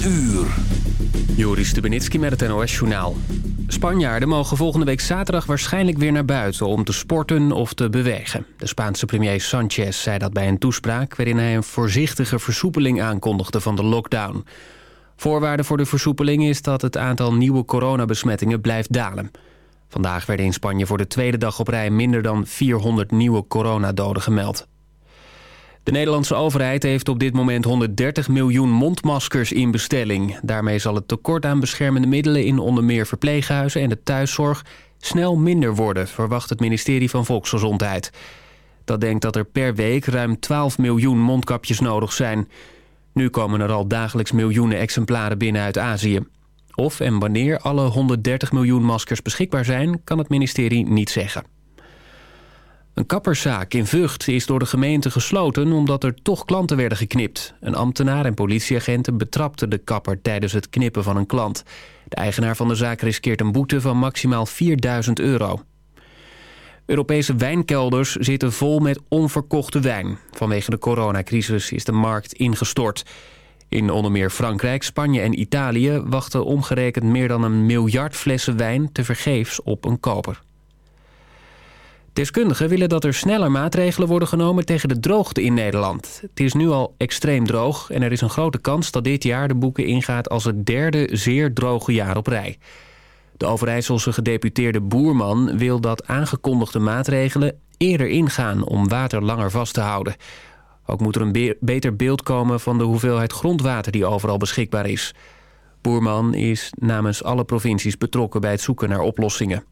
uur. Joris Stubenitski met het NOS-journaal. Spanjaarden mogen volgende week zaterdag waarschijnlijk weer naar buiten... om te sporten of te bewegen. De Spaanse premier Sanchez zei dat bij een toespraak... waarin hij een voorzichtige versoepeling aankondigde van de lockdown. Voorwaarde voor de versoepeling is dat het aantal nieuwe coronabesmettingen blijft dalen. Vandaag werden in Spanje voor de tweede dag op rij... minder dan 400 nieuwe coronadoden gemeld. De Nederlandse overheid heeft op dit moment 130 miljoen mondmaskers in bestelling. Daarmee zal het tekort aan beschermende middelen in onder meer verpleeghuizen en de thuiszorg snel minder worden, verwacht het ministerie van Volksgezondheid. Dat denkt dat er per week ruim 12 miljoen mondkapjes nodig zijn. Nu komen er al dagelijks miljoenen exemplaren binnen uit Azië. Of en wanneer alle 130 miljoen maskers beschikbaar zijn, kan het ministerie niet zeggen. Een kapperszaak in Vught is door de gemeente gesloten omdat er toch klanten werden geknipt. Een ambtenaar en politieagenten betrapten de kapper tijdens het knippen van een klant. De eigenaar van de zaak riskeert een boete van maximaal 4000 euro. Europese wijnkelders zitten vol met onverkochte wijn. Vanwege de coronacrisis is de markt ingestort. In onder meer Frankrijk, Spanje en Italië wachten omgerekend meer dan een miljard flessen wijn tevergeefs op een koper. Deskundigen willen dat er sneller maatregelen worden genomen tegen de droogte in Nederland. Het is nu al extreem droog en er is een grote kans dat dit jaar de boeken ingaat als het derde zeer droge jaar op rij. De Overijsselse gedeputeerde Boerman wil dat aangekondigde maatregelen eerder ingaan om water langer vast te houden. Ook moet er een beter beeld komen van de hoeveelheid grondwater die overal beschikbaar is. Boerman is namens alle provincies betrokken bij het zoeken naar oplossingen.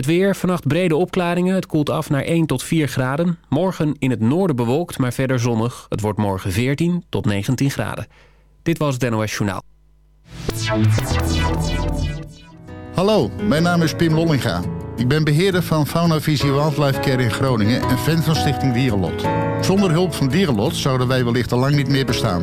Het weer, vannacht brede opklaringen. Het koelt af naar 1 tot 4 graden. Morgen in het noorden bewolkt, maar verder zonnig. Het wordt morgen 14 tot 19 graden. Dit was het NOS Journaal. Hallo, mijn naam is Pim Lollinga. Ik ben beheerder van Fauna Visie Wildlife Care in Groningen... en fan van Stichting Dierenlot. Zonder hulp van Dierenlot zouden wij wellicht al lang niet meer bestaan.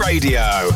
radio.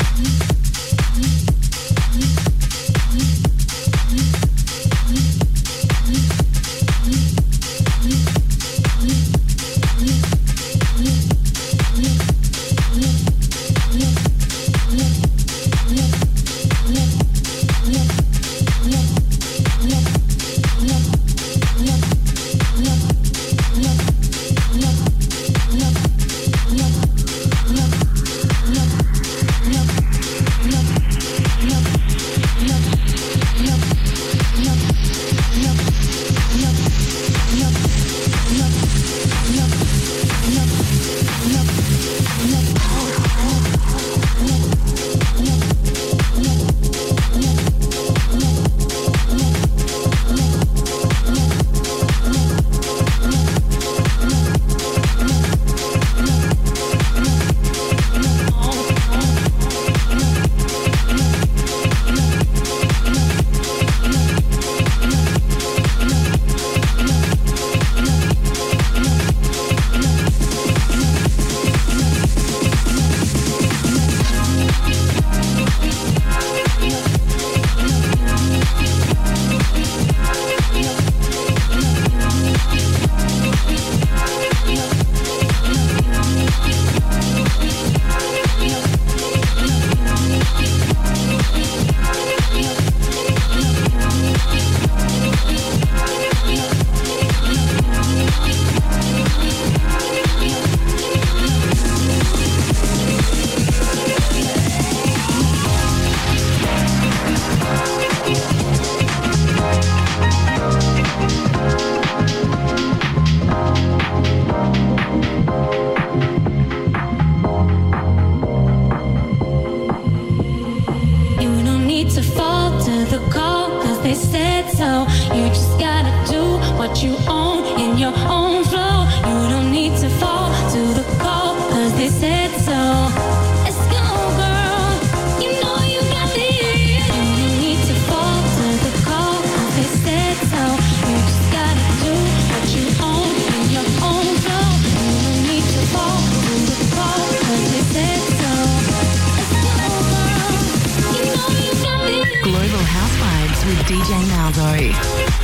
Aldoy.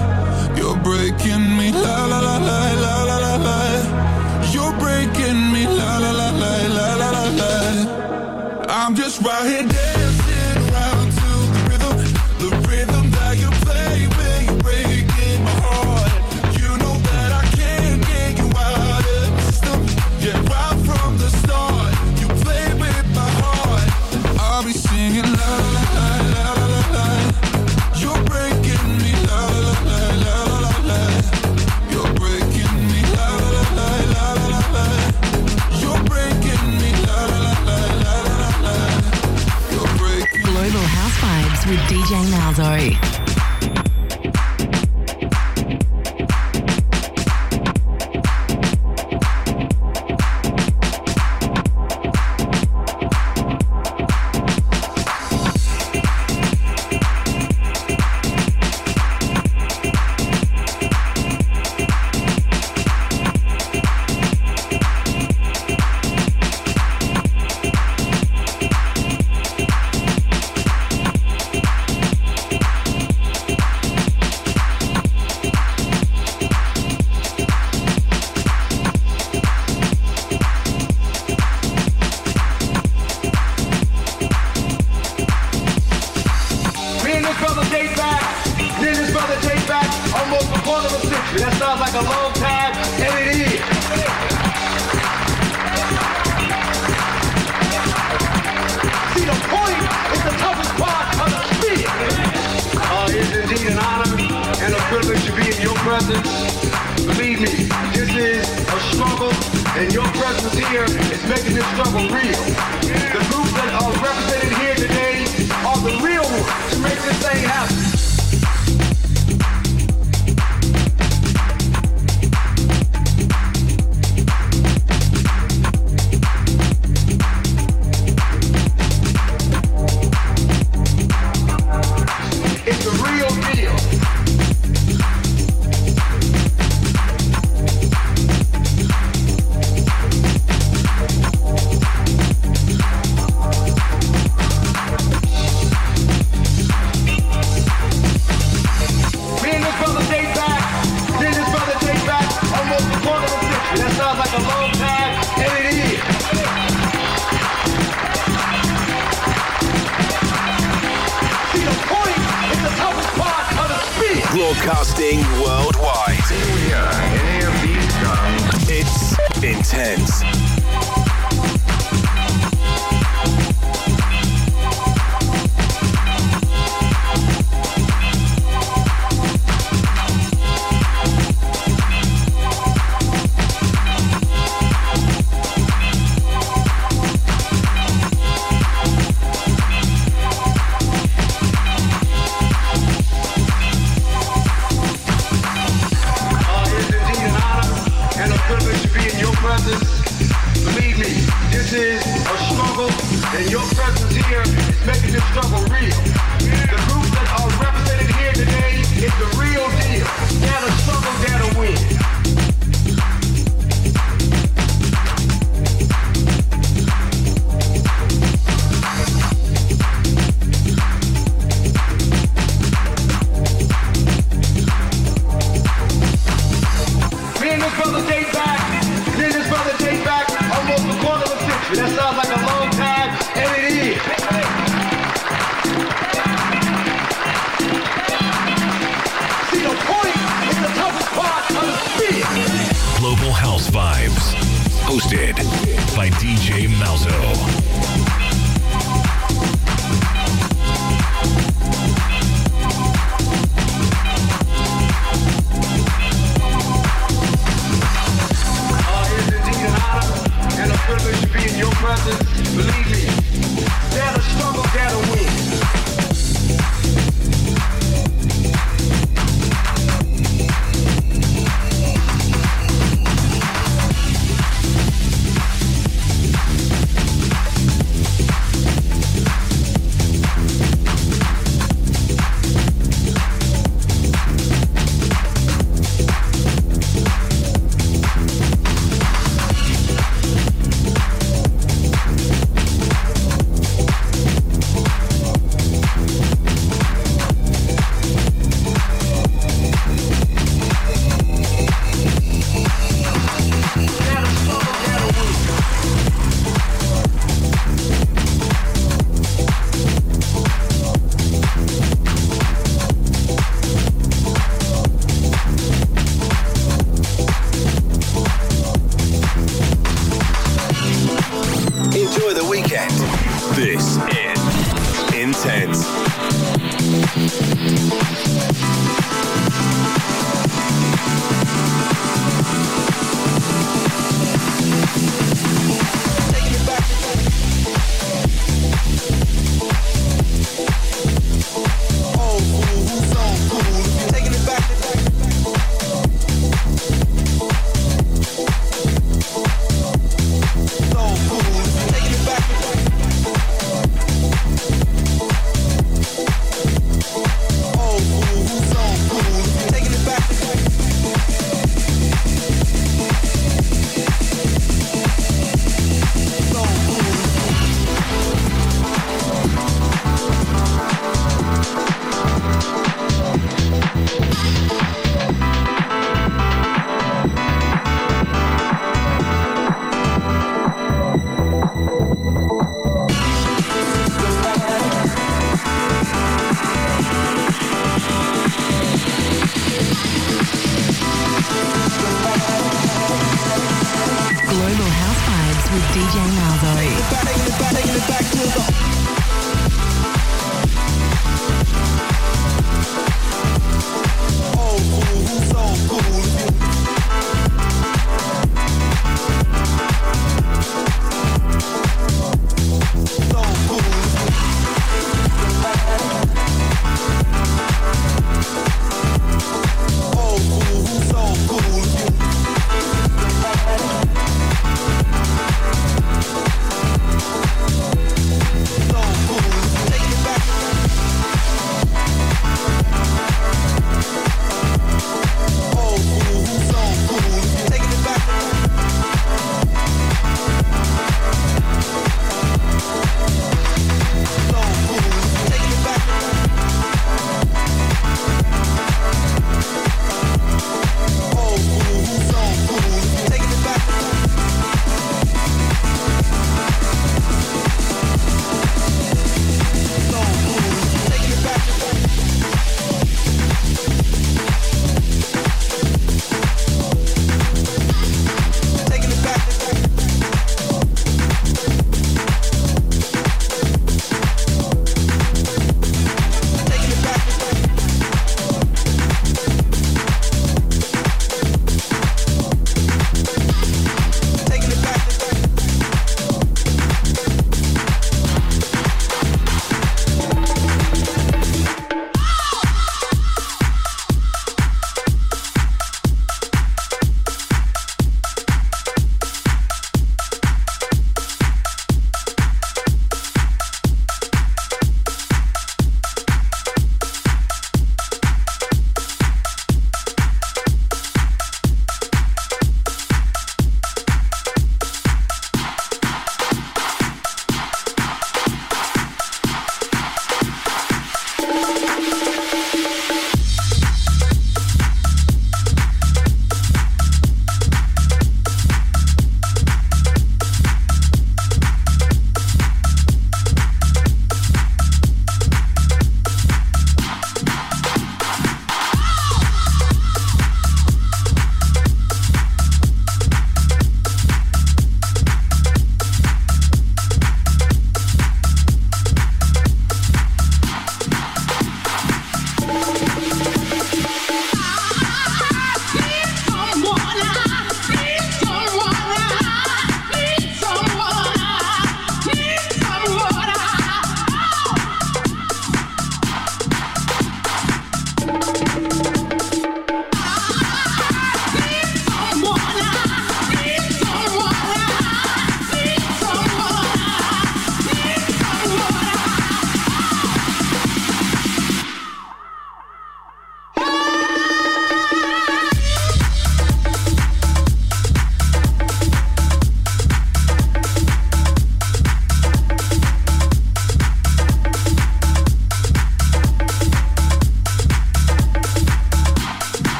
I'm just right here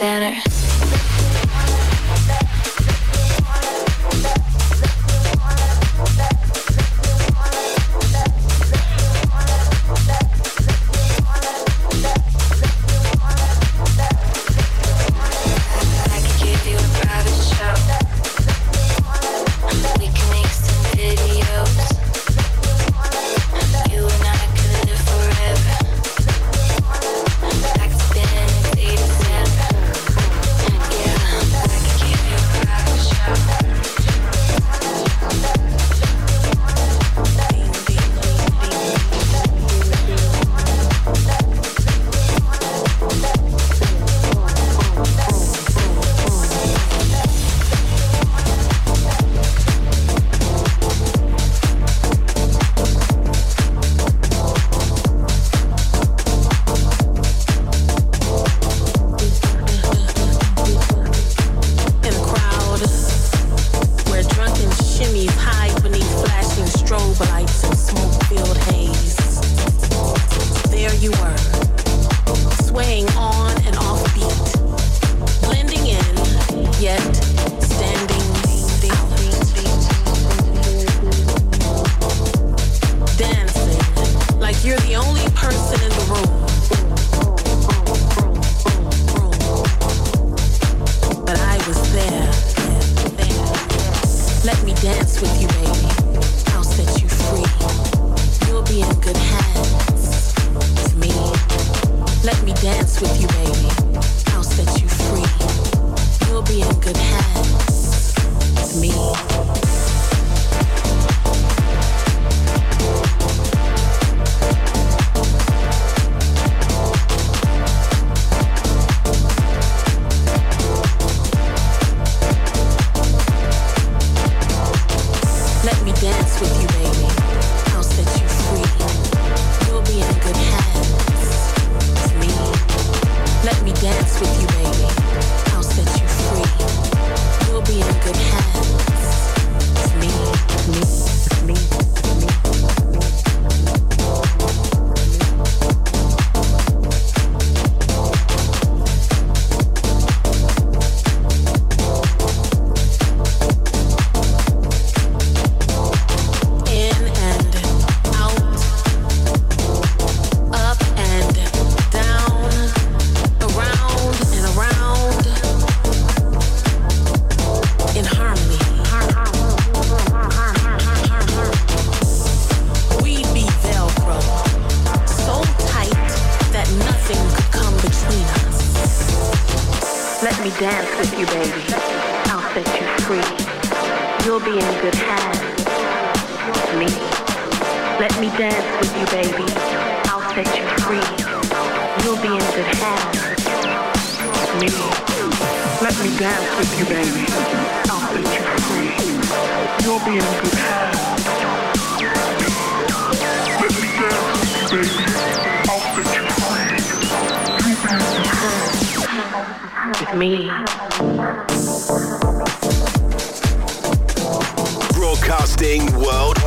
Center. Me. Broadcasting worldwide.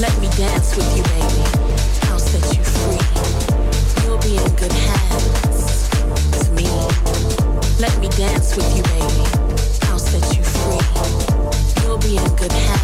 Let me dance with you, baby. I'll set you free. You'll be in good hands. Let me dance with you, baby. I'll set you free. You'll be in good hands.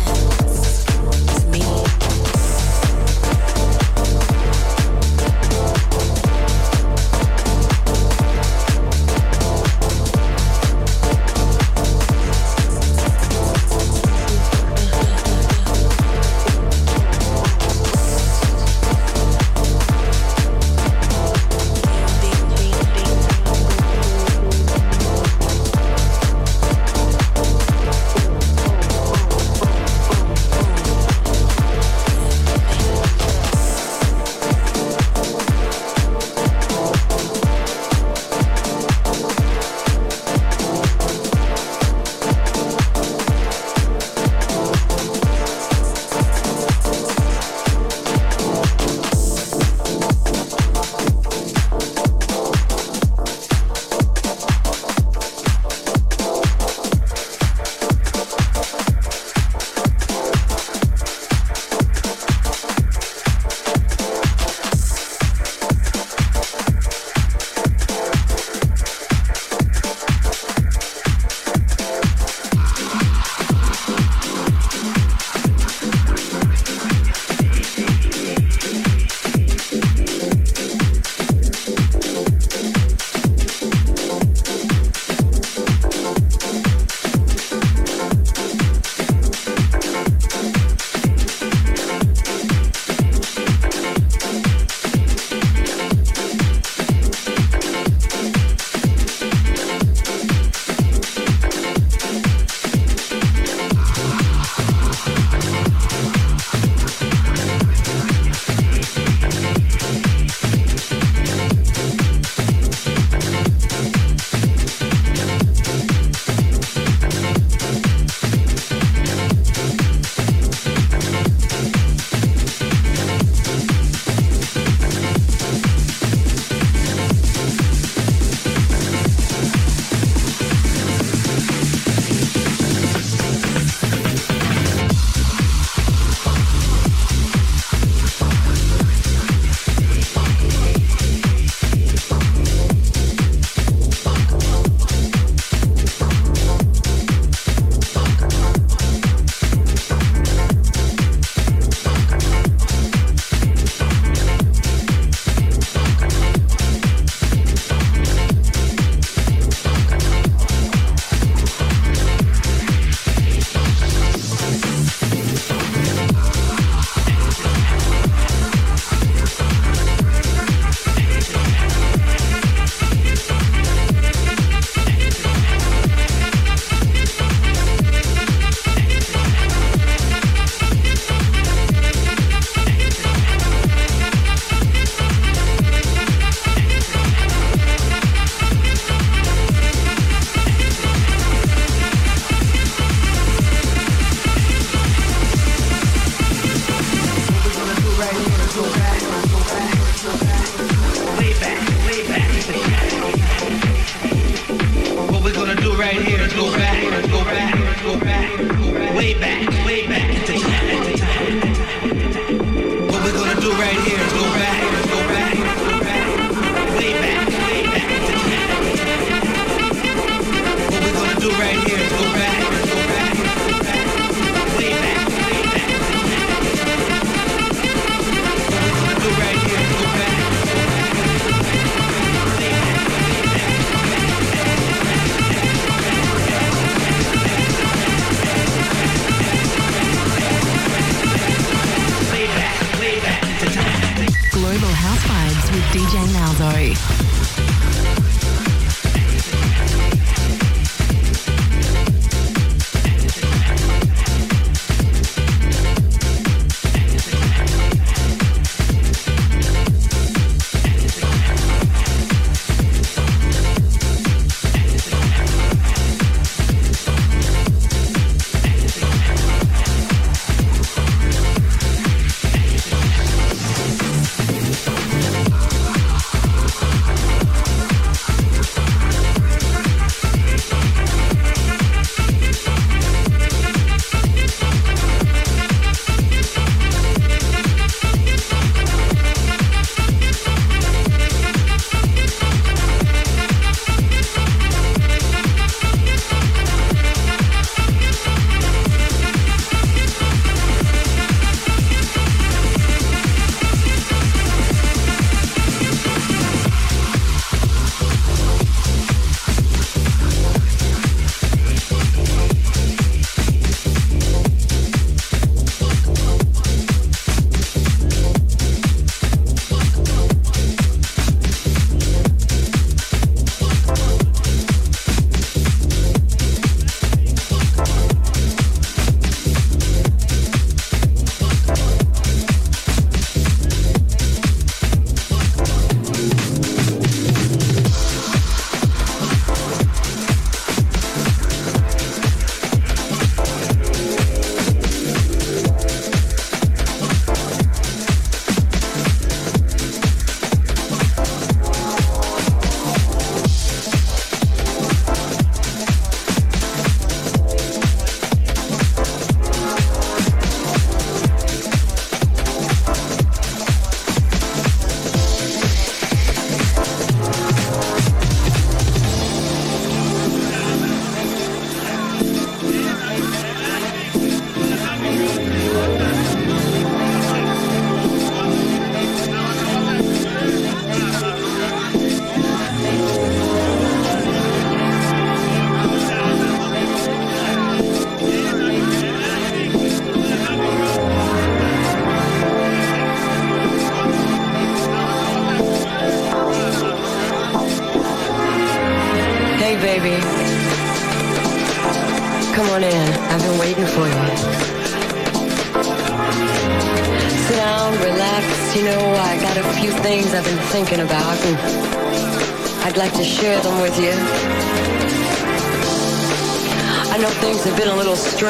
we're gonna do right here. Is go back, go back, go back, go back, way back, way back. Sorry.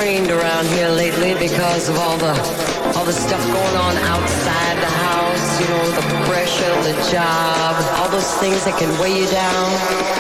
strained around here lately because of all the all the stuff going on outside the house, you know, the pressure, the job, all those things that can weigh you down.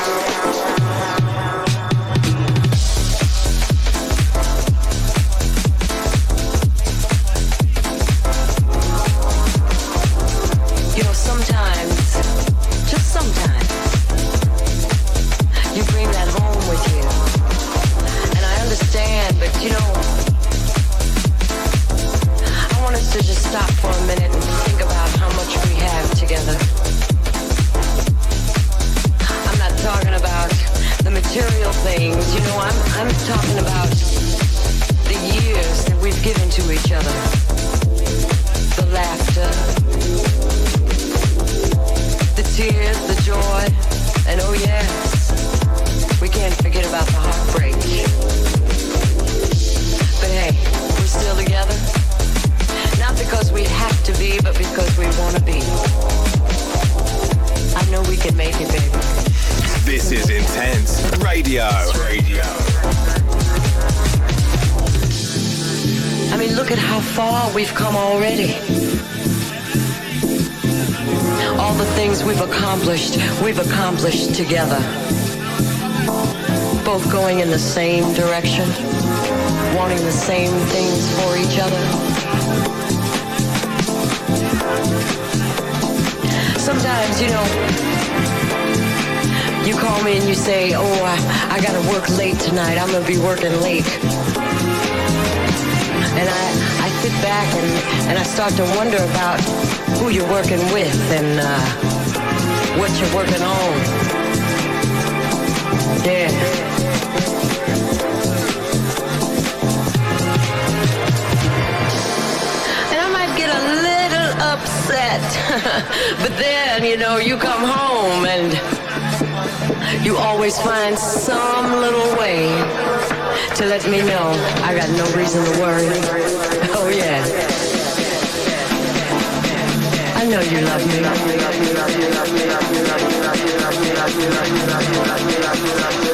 That. but then, you know, you come home and you always find some little way to let me know I got no reason to worry. Oh, yeah. I know you love But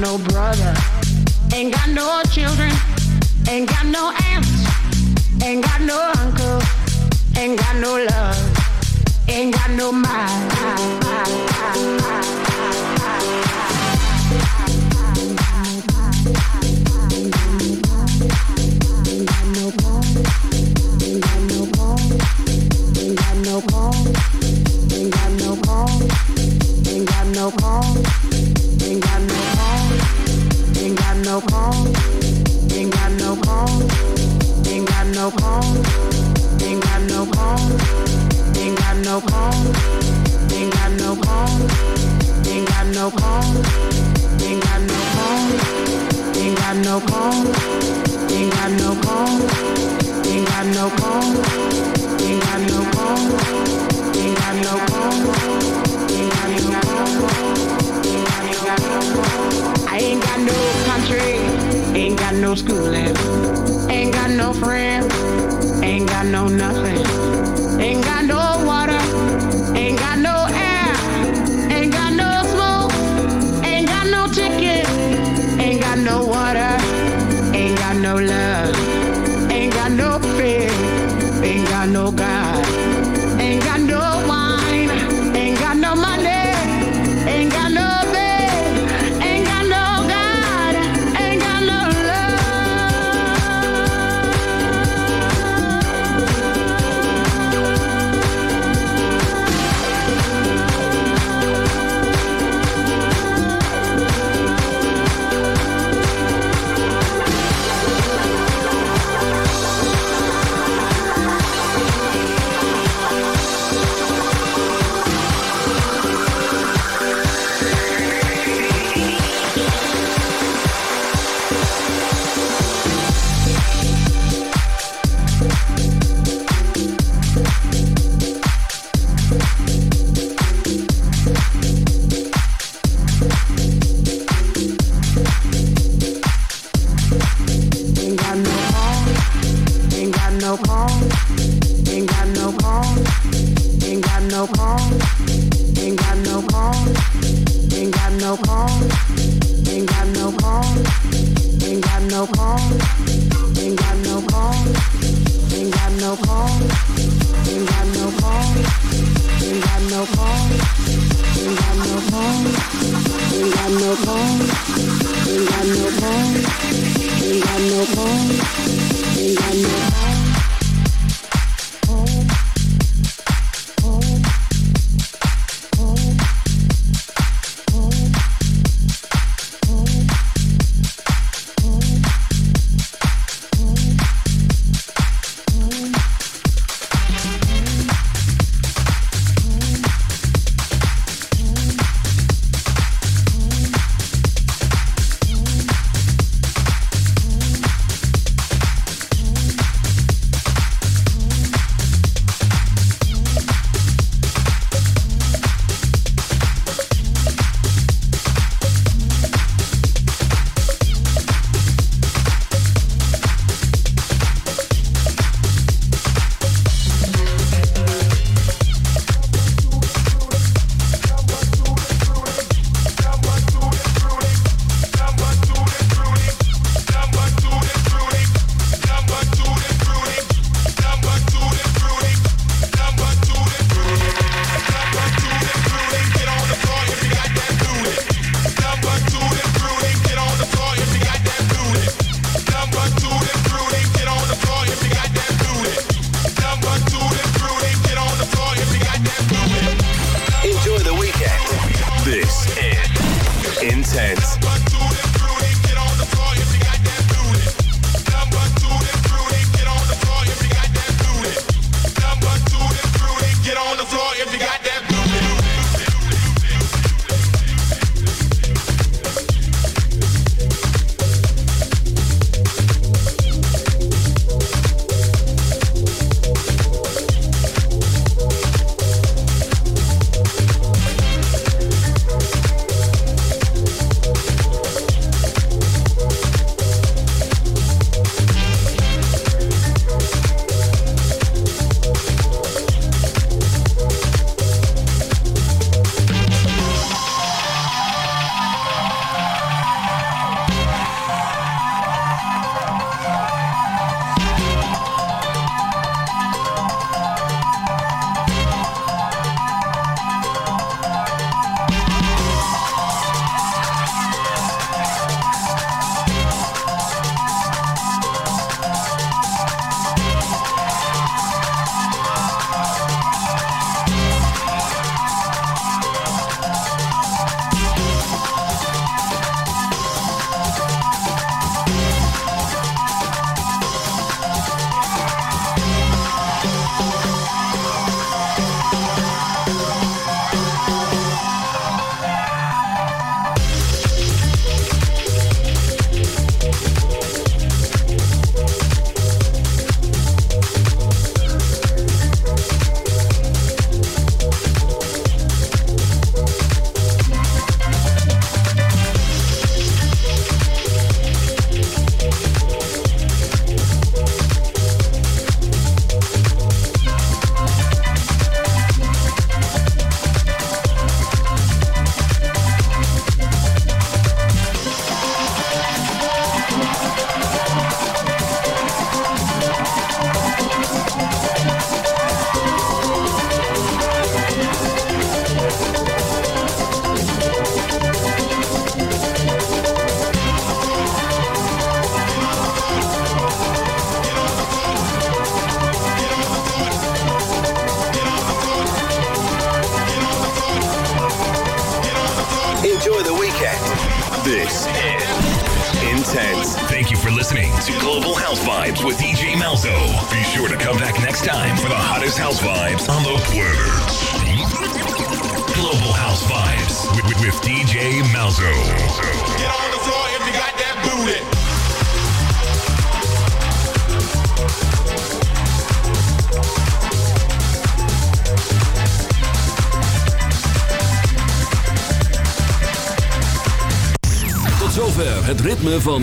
no brother. Ain't got no children, ain't got no aunts, ain't got no uncle, ain't got no love, ain't got no mind. Ain't got no car, ain't got no car, ain't got no car, ain't got no car, ain't got no car, ain't got no car, ain't got no car, ain't got no car, ain't got no car, ain't got no car, ain't got no car, ain't got no car, ain't got no. I ain't got no ain't got no schooling, ain't got no friends, ain't got no nothing, ain't got no